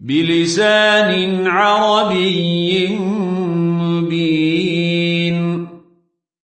بلسان عربي مبين.